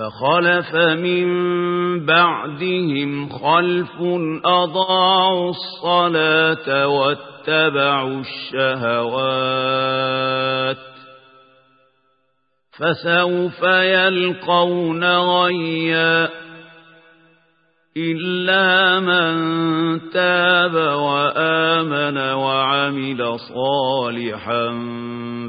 فخلف من بعدهم خلف أضاعوا الصلاة واتبعوا الشهوات فسوف يلقون غيا إلا من تاب وآمن وعمل صالحا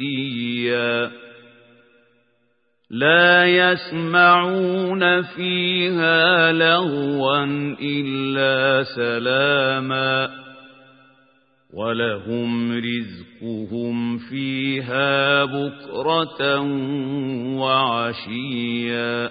مأتيا لا يسمعون فيها لغوا إلا سلاماً ولهم رزقهم فيها بكرة وعشيا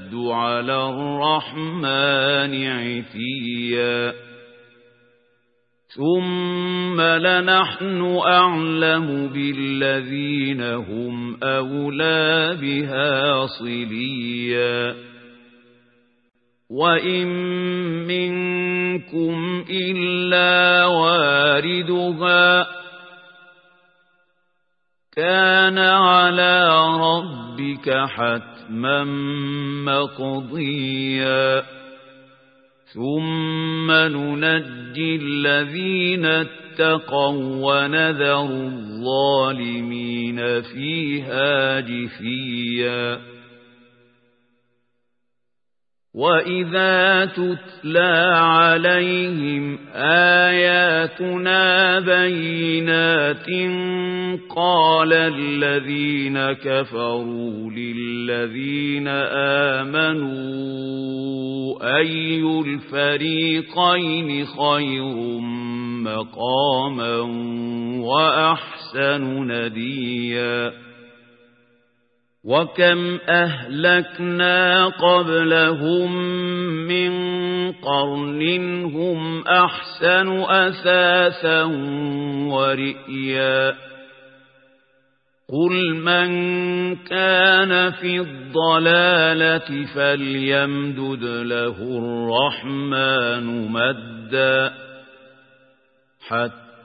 على الرحمن عتيا. ثم لنحن أعلم بالذين هم أولى بها صليا. وإن منكم إلا واردها كان على ربك حتما مقضيا ثم ننجي الذين اتقوا ونذر الظالمين فيها جثيا وَإِذَا تُتْلَى عَلَيْهِمْ آيَاتُنَا بَيِّنَاتٍ قَالَ الَّذِينَ كَفَرُوا لِلَّذِينَ آمَنُوا أَيُّ الْفَرِيقَيْنِ خَيْرٌ مَّقَامًا وَأَحْسَنُ نَدِيًّا وكم أهلكنا قبلهم من قرن هم أحسن أثاثا ورئيا قل من كان في الضلالة فليمدد له الرحمن مدا حتى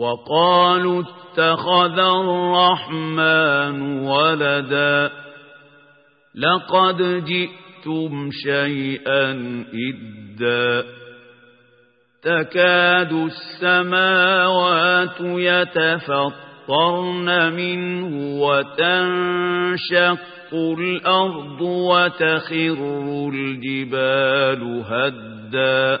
وقالوا اتخذ الرحمن ولدا لقد جئتم شيئا إدا تكاد السماوات يتفطرن منه وتنشق الأرض وتخر الجبال هدّا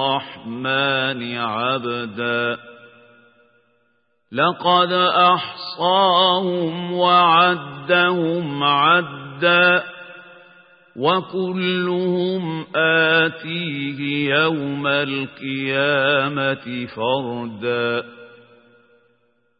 الرحمن عبدا. لقد أحصاهم وعدهم عدا وكلهم آتيه يوم القيامة فردا.